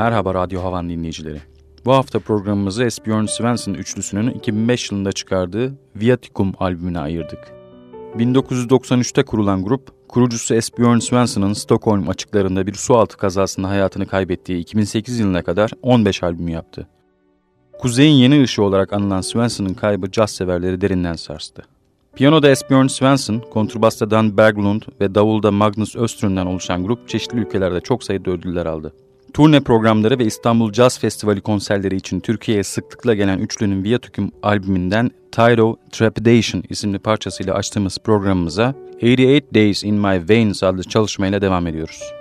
Merhaba Radyo Havan dinleyicileri. Bu hafta programımızı Esbjörn Svensson üçlüsünün 2005 yılında çıkardığı Viaticum albümüne ayırdık. 1993'te kurulan grup, kurucusu Esbjörn Svensson'ın Stockholm açıklarında bir sualtı kazasında hayatını kaybettiği 2008 yılına kadar 15 albüm yaptı. Kuzey'in yeni ışığı olarak anılan Svensson'ın kaybı caz severleri derinden sarstı. Piyanoda Esbjörn Svensson, kontrbasta Dan Berglund ve davulda Magnus Östrund'dan oluşan grup çeşitli ülkelerde çok sayıda ödüller aldı. Turne programları ve İstanbul Jazz Festivali konserleri için Türkiye'ye sıklıkla gelen üçlünün Viaticum albümünden Tyro Trepidation isimli parçasıyla açtığımız programımıza 88 Days in My Veins adlı çalışmayla devam ediyoruz.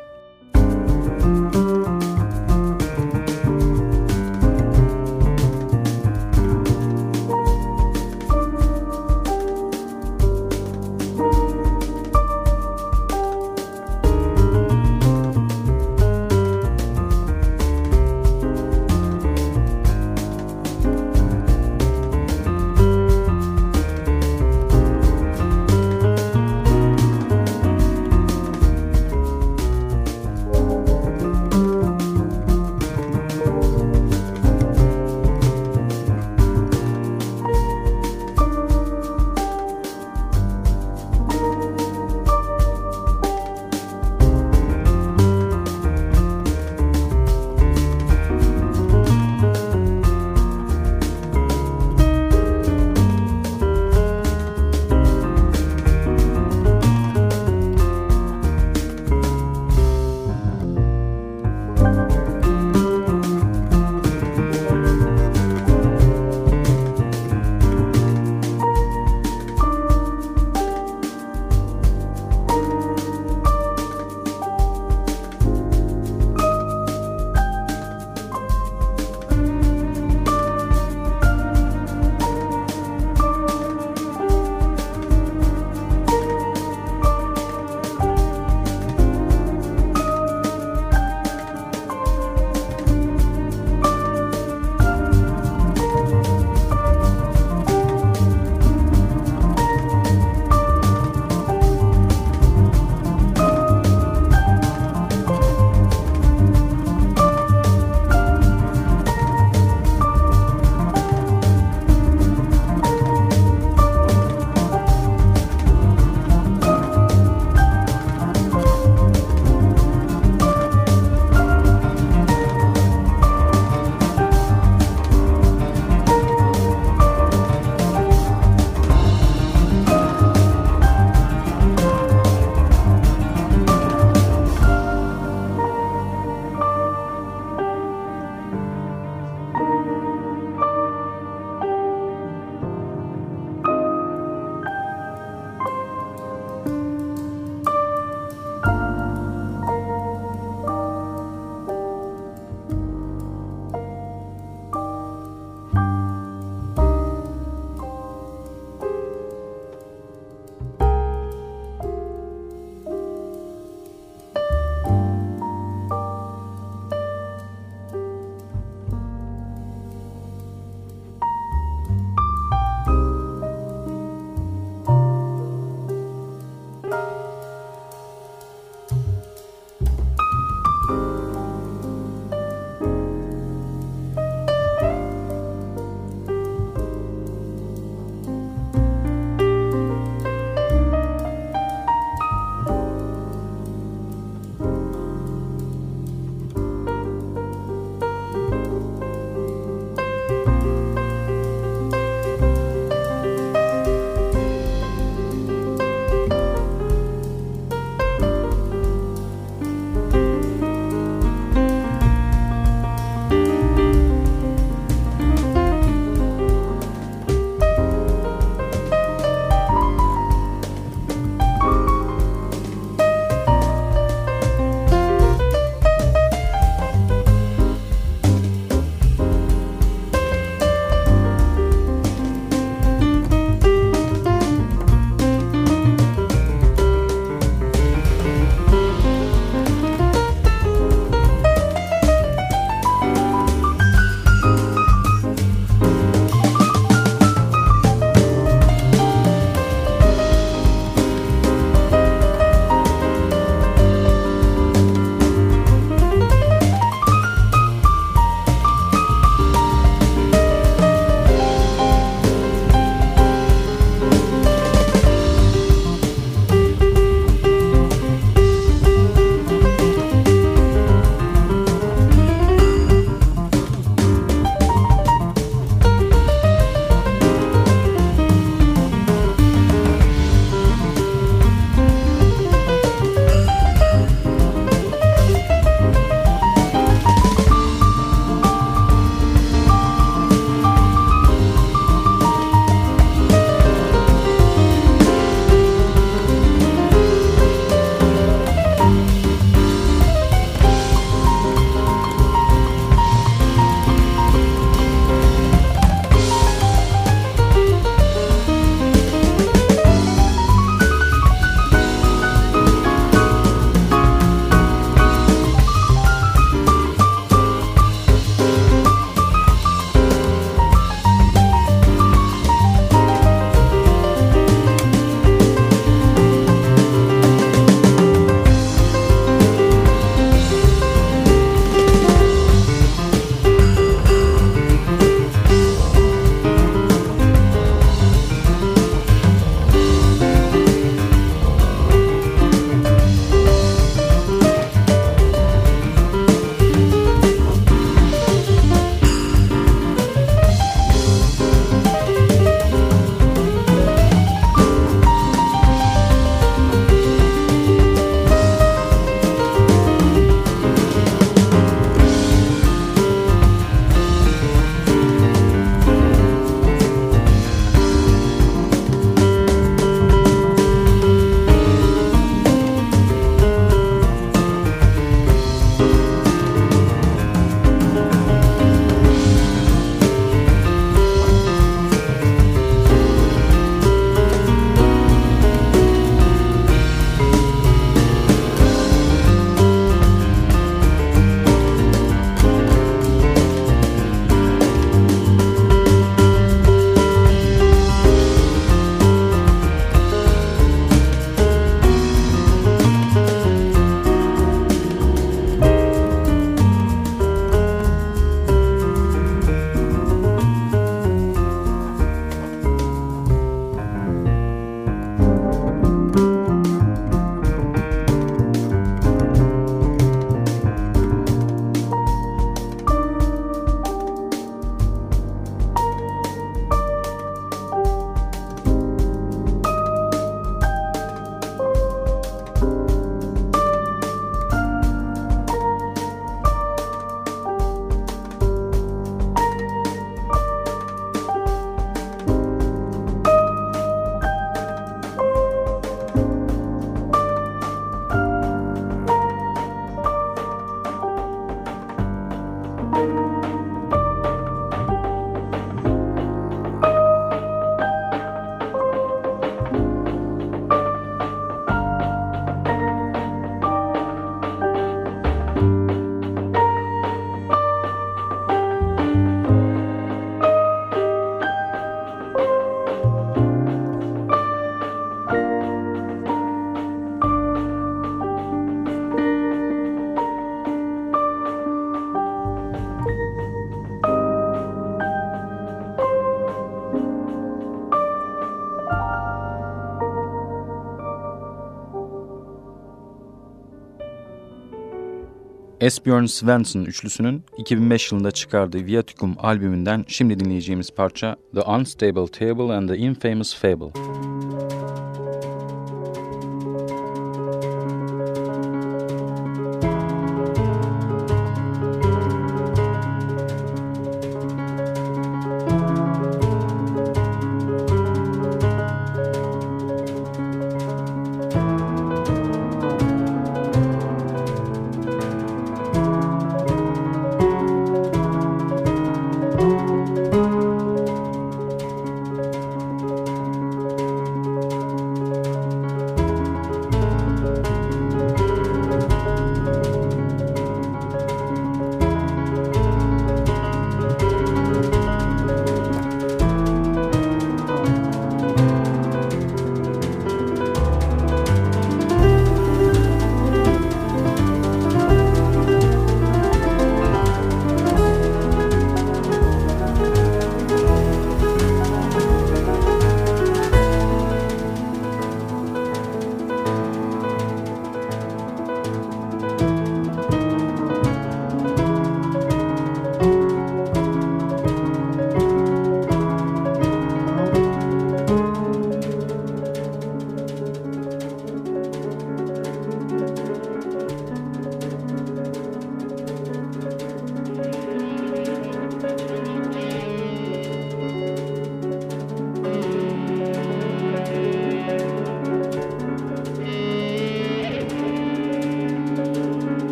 Esbjörn Svensson üçlüsünün 2005 yılında çıkardığı Viaticum albümünden şimdi dinleyeceğimiz parça The Unstable Table and the Infamous Fable.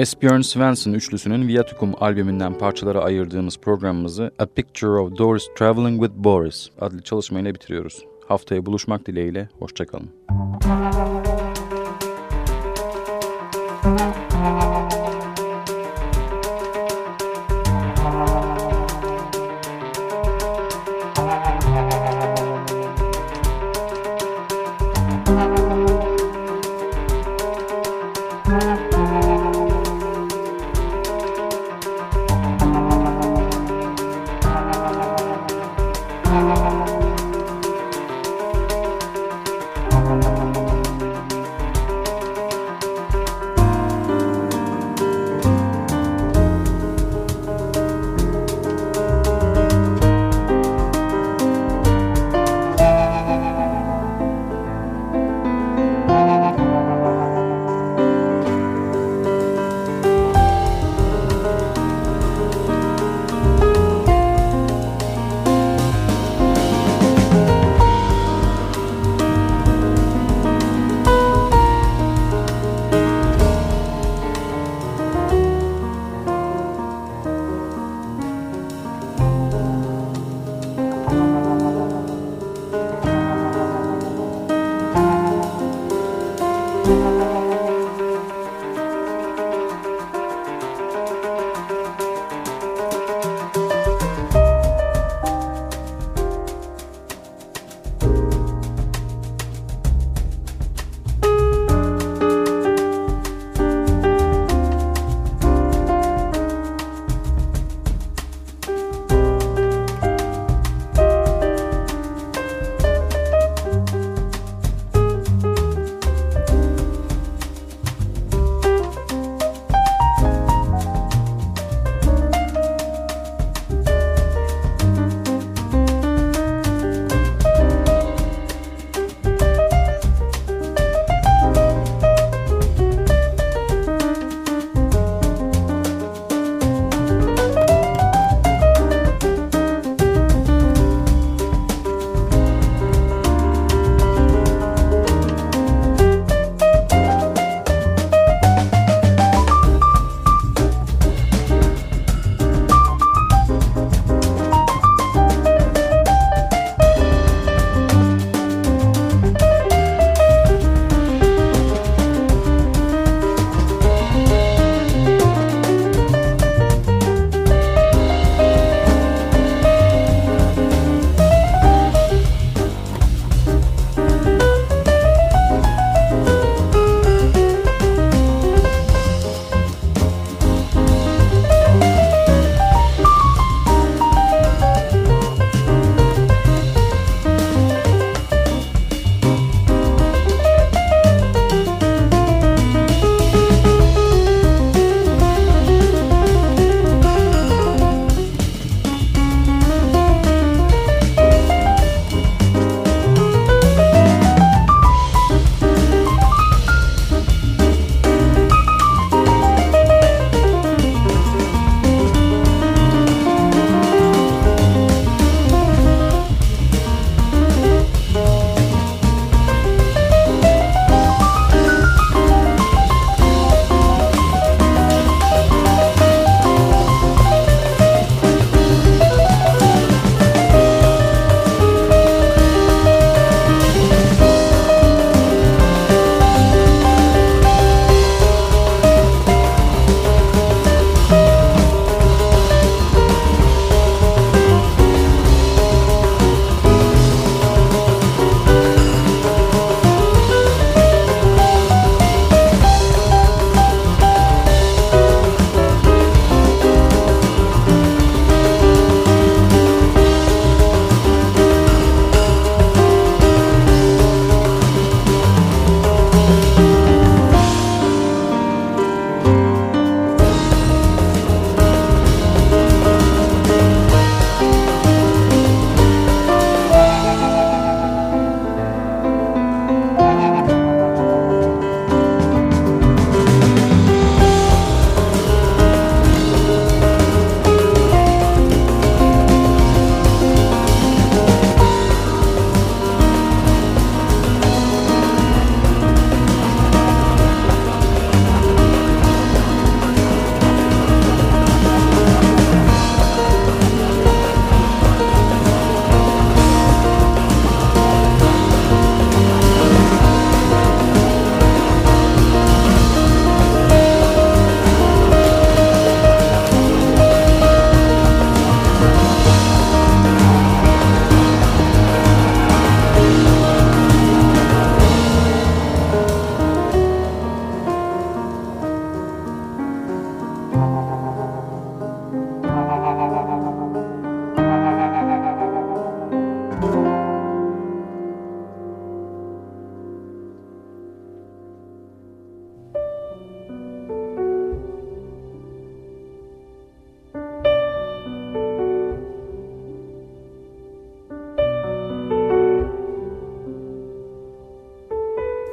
Esbjörn Svensson üçlüsünün Viaticum albümünden parçalara ayırdığımız programımızı A Picture of Doris Traveling with Boris adlı çalışmayla bitiriyoruz. Haftaya buluşmak dileğiyle, hoşçakalın.